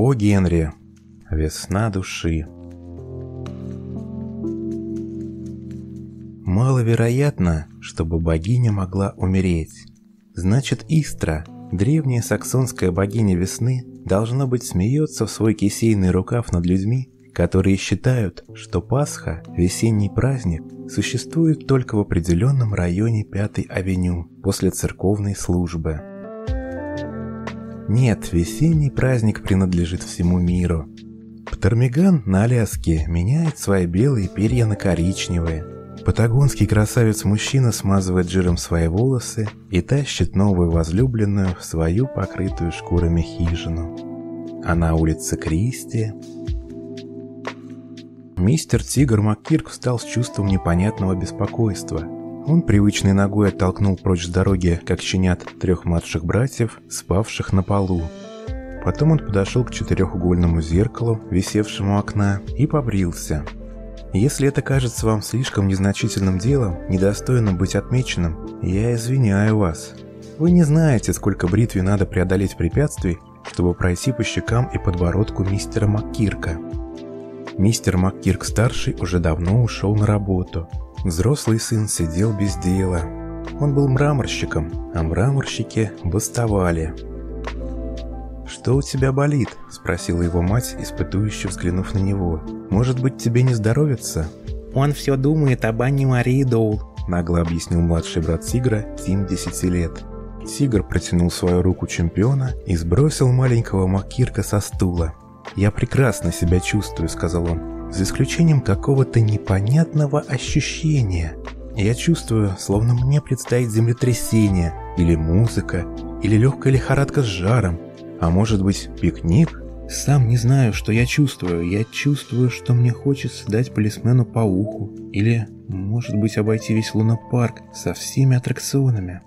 О, Генри, весна души. Маловероятно, чтобы богиня могла умереть. Значит, Истра, древняя саксонская богиня весны, должно быть смеется в свой кисейный рукав над людьми, которые считают, что Пасха, весенний праздник, существует только в определенном районе Пятой авеню после церковной службы. Нет, весенний праздник принадлежит всему миру. Птермиган на Аляске меняет свои белые перья на коричневые. Патагонский красавец-мужчина смазывает жиром свои волосы и тащит новую возлюбленную в свою покрытую шкурами хижину. А на улице Кристи... Мистер Тигр Маккирк встал с чувством непонятного беспокойства – он привычной ногой оттолкнул прочь с дороги, как щенят, трех младших братьев, спавших на полу. Потом он подошел к четырехугольному зеркалу, висевшему окна, и побрился. Если это кажется вам слишком незначительным делом, недостойным быть отмеченным, я извиняю вас. Вы не знаете, сколько бритве надо преодолеть препятствий, чтобы пройти по щекам и подбородку мистера Маккирка. Мистер Маккирк-старший уже давно ушел на работу – Взрослый сын сидел без дела. Он был мраморщиком, а мраморщики бастовали. «Что у тебя болит?» – спросила его мать, испытующе взглянув на него. «Может быть, тебе не здоровится?» «Он все думает об Анне Марии Доул», – нагло объяснил младший брат Тигра, Тим 10 лет. Тигр протянул свою руку чемпиона и сбросил маленького Макирка со стула. «Я прекрасно себя чувствую», – сказал он за исключением какого-то непонятного ощущения. Я чувствую, словно мне предстоит землетрясение, или музыка, или легкая лихорадка с жаром, а может быть пикник? Сам не знаю, что я чувствую. Я чувствую, что мне хочется дать полисмену по уху. Или, может быть, обойти весь лунопарк со всеми аттракционами.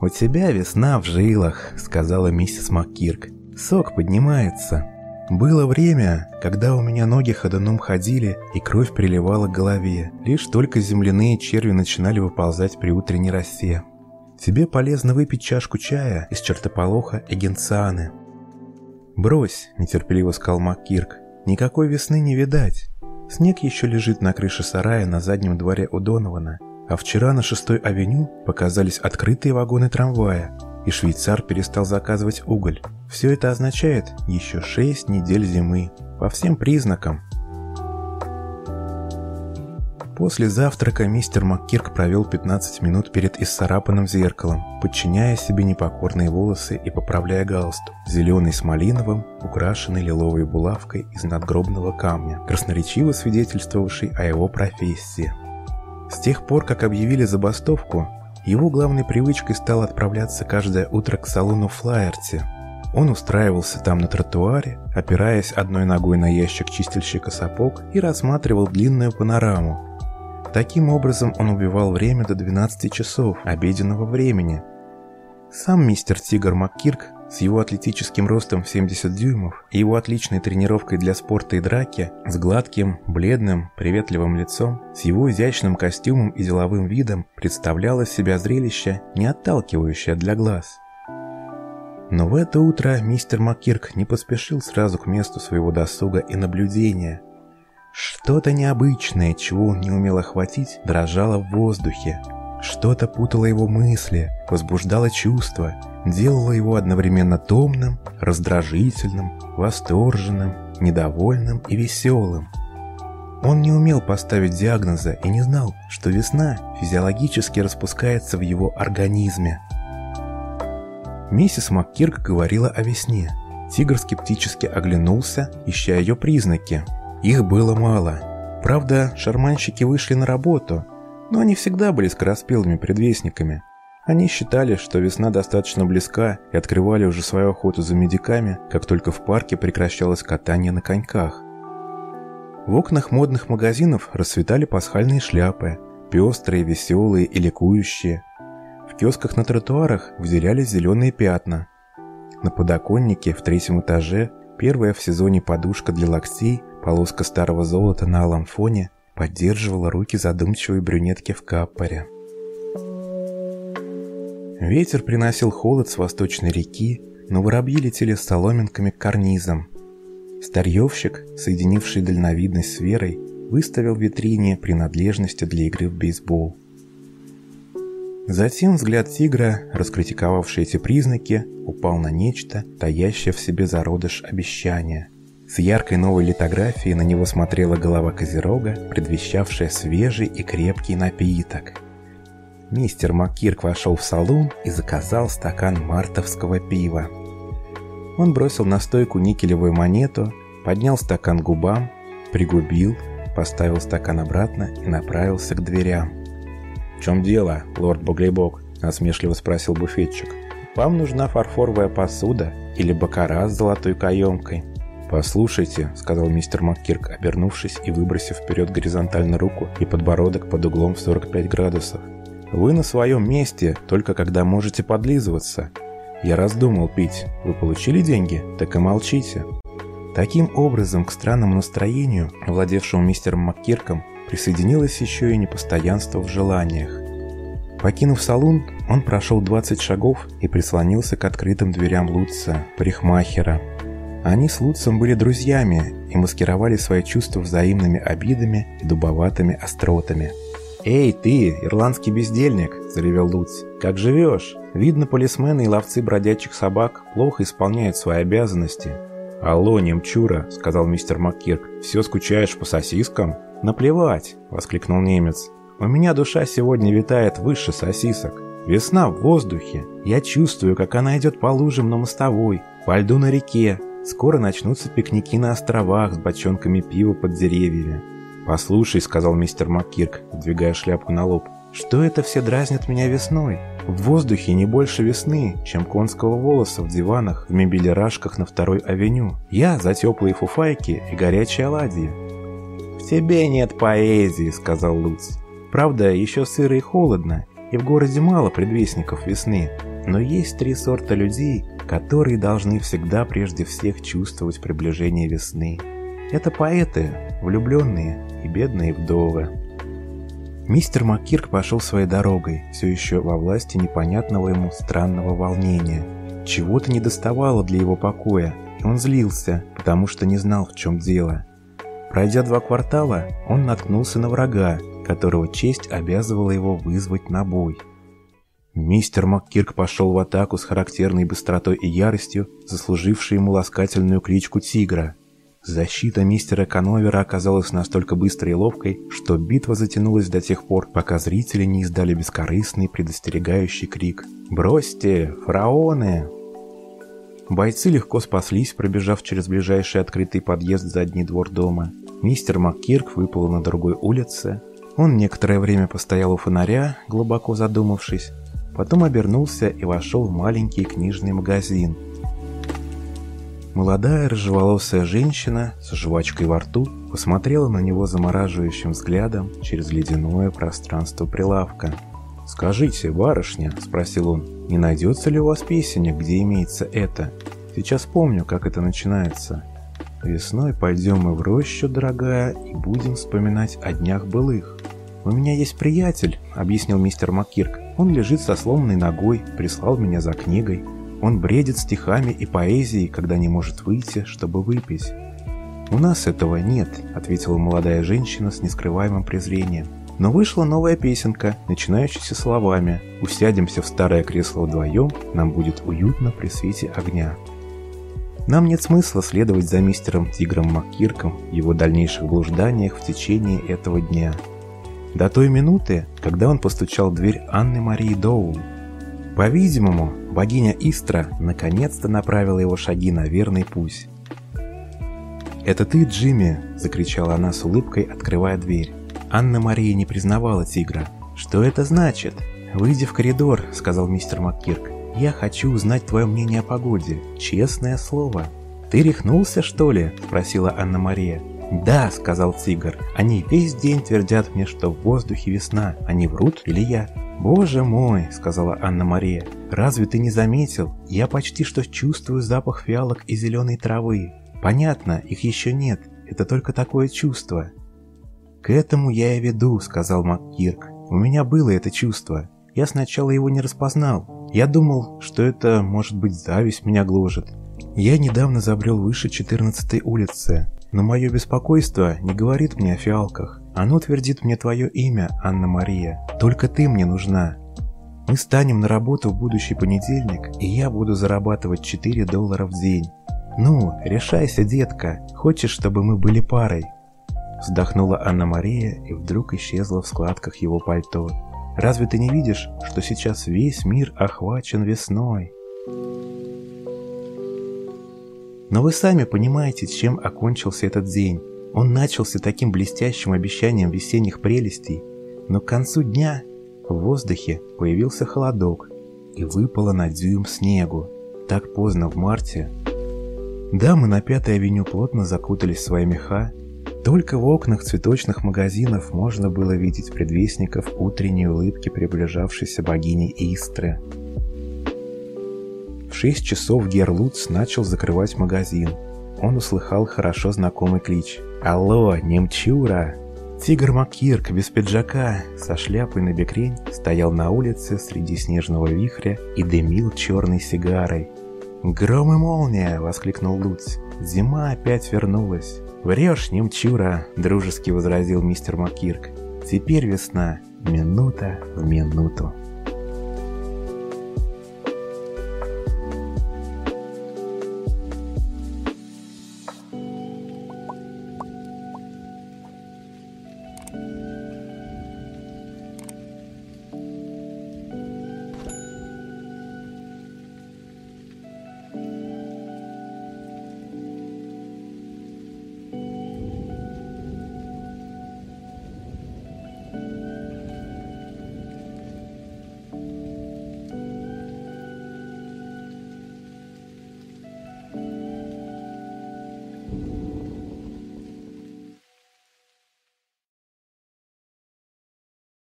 «У тебя весна в жилах», — сказала миссис МакКирк. «Сок поднимается». Было время, когда у меня ноги ходуном ходили и кровь приливала к голове. Лишь только земляные черви начинали выползать при утренней росе. Тебе полезно выпить чашку чая из чертополоха и генцианы. «Брось», — нетерпеливо сказал МакКирк, — «никакой весны не видать. Снег еще лежит на крыше сарая на заднем дворе у Донована, а вчера на шестой авеню показались открытые вагоны трамвая, и швейцар перестал заказывать уголь. Все это означает еще 6 недель зимы, по всем признакам. После завтрака мистер МакКирк провел 15 минут перед исцарапанным зеркалом, подчиняя себе непокорные волосы и поправляя галстук, зеленый с малиновым, украшенный лиловой булавкой из надгробного камня, красноречиво свидетельствовавший о его профессии. С тех пор, как объявили забастовку, его главной привычкой стало отправляться каждое утро к салону Флаерти. Он устраивался там на тротуаре, опираясь одной ногой на ящик чистильщика сапог и рассматривал длинную панораму. Таким образом он убивал время до 12 часов обеденного времени. Сам мистер Тигр МакКирк с его атлетическим ростом в 70 дюймов и его отличной тренировкой для спорта и драки, с гладким, бледным, приветливым лицом, с его изящным костюмом и деловым видом представляло себя зрелище, не отталкивающее для глаз. Но в это утро мистер Маккирк не поспешил сразу к месту своего досуга и наблюдения. Что-то необычное, чего он не умел охватить, дрожало в воздухе. Что-то путало его мысли, возбуждало чувства, делало его одновременно томным, раздражительным, восторженным, недовольным и веселым. Он не умел поставить диагноза и не знал, что весна физиологически распускается в его организме. Миссис МакКирк говорила о весне. Тигр скептически оглянулся, ища ее признаки. Их было мало. Правда, шарманщики вышли на работу, но они всегда были скороспелыми предвестниками. Они считали, что весна достаточно близка и открывали уже свою охоту за медиками, как только в парке прекращалось катание на коньках. В окнах модных магазинов расцветали пасхальные шляпы, пестрые, веселые и ликующие. В киосках на тротуарах выделялись зеленые пятна. На подоконнике в третьем этаже первая в сезоне подушка для локтей, полоска старого золота на алом фоне, поддерживала руки задумчивой брюнетки в капоре. Ветер приносил холод с восточной реки, но воробьи летели соломинками к карнизам. Старьевщик, соединивший дальновидность с верой, выставил в витрине принадлежности для игры в бейсбол. Затем взгляд тигра, раскритиковавший эти признаки, упал на нечто, таящее в себе зародыш обещания. С яркой новой литографией на него смотрела голова козерога, предвещавшая свежий и крепкий напиток. Мистер Маккирк вошел в салон и заказал стакан мартовского пива. Он бросил на стойку никелевую монету, поднял стакан губам, пригубил, поставил стакан обратно и направился к дверям. «В чем дело, лорд Боглейбок?» – насмешливо спросил буфетчик. «Вам нужна фарфоровая посуда или бакара с золотой каемкой?» «Послушайте», — сказал мистер МакКирк, обернувшись и выбросив вперед горизонтально руку и подбородок под углом в 45 градусов. «Вы на своем месте, только когда можете подлизываться. Я раздумал пить. Вы получили деньги? Так и молчите». Таким образом, к странному настроению, владевшему мистером МакКирком, присоединилось еще и непостоянство в желаниях. Покинув салон, он прошел 20 шагов и прислонился к открытым дверям Лутца, парикмахера. Они с Лутцем были друзьями и маскировали свои чувства взаимными обидами и дубоватыми остротами. «Эй, ты, ирландский бездельник!» – заревел Луц. «Как живешь? Видно, полисмены и ловцы бродячих собак плохо исполняют свои обязанности». «Алло, немчура!» – сказал мистер МакКирк. «Все скучаешь по сосискам?» «Наплевать!» – воскликнул немец. «У меня душа сегодня витает выше сосисок. Весна в воздухе. Я чувствую, как она идет по лужам на мостовой, по льду на реке, Скоро начнутся пикники на островах с бочонками пива под деревьями. «Послушай», — сказал мистер МакКирк, вдвигая шляпку на лоб, «что это все дразнят меня весной? В воздухе не больше весны, чем конского волоса в диванах, в мебелерашках на второй авеню. Я за теплые фуфайки и горячие оладьи». «В тебе нет поэзии», — сказал Луц. «Правда, еще сыро и холодно, и в городе мало предвестников весны, но есть три сорта людей, которые должны всегда прежде всех чувствовать приближение весны. Это поэты, влюбленные и бедные вдовы. Мистер Маккирк пошел своей дорогой, все еще во власти непонятного ему странного волнения. Чего-то не доставало для его покоя, и он злился, потому что не знал, в чем дело. Пройдя два квартала, он наткнулся на врага, которого честь обязывала его вызвать на бой. Мистер МакКирк пошел в атаку с характерной быстротой и яростью, заслужившей ему ласкательную кличку «Тигра». Защита мистера Коновера оказалась настолько быстрой и ловкой, что битва затянулась до тех пор, пока зрители не издали бескорыстный предостерегающий крик «Бросьте! Фараоны!». Бойцы легко спаслись, пробежав через ближайший открытый подъезд задний двор дома. Мистер МакКирк выплыл на другой улице. Он некоторое время постоял у фонаря, глубоко задумавшись, Потом обернулся и вошел в маленький книжный магазин. Молодая рыжеволосая женщина с жвачкой во рту посмотрела на него замораживающим взглядом через ледяное пространство прилавка. «Скажите, барышня», — спросил он, — «не найдется ли у вас песенник, где имеется это? Сейчас помню, как это начинается. Весной пойдем мы в рощу, дорогая, и будем вспоминать о днях былых. «У меня есть приятель», — объяснил мистер МакКирк. «Он лежит со сломанной ногой, прислал меня за книгой. Он бредит стихами и поэзией, когда не может выйти, чтобы выпить». «У нас этого нет», — ответила молодая женщина с нескрываемым презрением. Но вышла новая песенка, начинающаяся словами «Усядемся в старое кресло вдвоем, нам будет уютно при свете огня». Нам нет смысла следовать за мистером Тигром МакКирком в его дальнейших блужданиях в течение этого дня — до той минуты, когда он постучал в дверь Анны Марии Доул. По-видимому, богиня Истра наконец-то направила его шаги на верный путь. «Это ты, Джимми!» – закричала она с улыбкой, открывая дверь. Анна Мария не признавала тигра. «Что это значит?» «Выйди в коридор», – сказал мистер МакКирк. «Я хочу узнать твое мнение о погоде. Честное слово». «Ты рехнулся, что ли?» – спросила Анна Мария. «Да», — сказал тигр, — «они весь день твердят мне, что в воздухе весна. Они врут или я?» «Боже мой», — сказала Анна-Мария, — «разве ты не заметил? Я почти что чувствую запах фиалок и зеленой травы. Понятно, их еще нет, это только такое чувство». «К этому я и веду», — сказал МакКирк. «У меня было это чувство. Я сначала его не распознал. Я думал, что это, может быть, зависть меня гложет. Я недавно забрел выше 14 улицы, но мое беспокойство не говорит мне о фиалках. Оно твердит мне твое имя, Анна-Мария. Только ты мне нужна. Мы станем на работу в будущий понедельник, и я буду зарабатывать 4 доллара в день. Ну, решайся, детка. Хочешь, чтобы мы были парой? Вздохнула Анна-Мария и вдруг исчезла в складках его пальто. Разве ты не видишь, что сейчас весь мир охвачен весной? Но вы сами понимаете, чем окончился этот день. Он начался таким блестящим обещанием весенних прелестей, но к концу дня в воздухе появился холодок и выпало на дюйм снегу. Так поздно в марте. Дамы на Пятой авеню плотно закутались в свои меха. Только в окнах цветочных магазинов можно было видеть предвестников утренней улыбки приближавшейся богини Истры. В шесть часов Герлуц начал закрывать магазин. Он услыхал хорошо знакомый клич. «Алло, немчура!» Тигр Маккирк без пиджака, со шляпой на бекрень, стоял на улице среди снежного вихря и дымил черной сигарой. «Гром и молния!» — воскликнул Луц. «Зима опять вернулась!» «Врешь, немчура!» — дружески возразил мистер Маккирк. «Теперь весна, минута в минуту».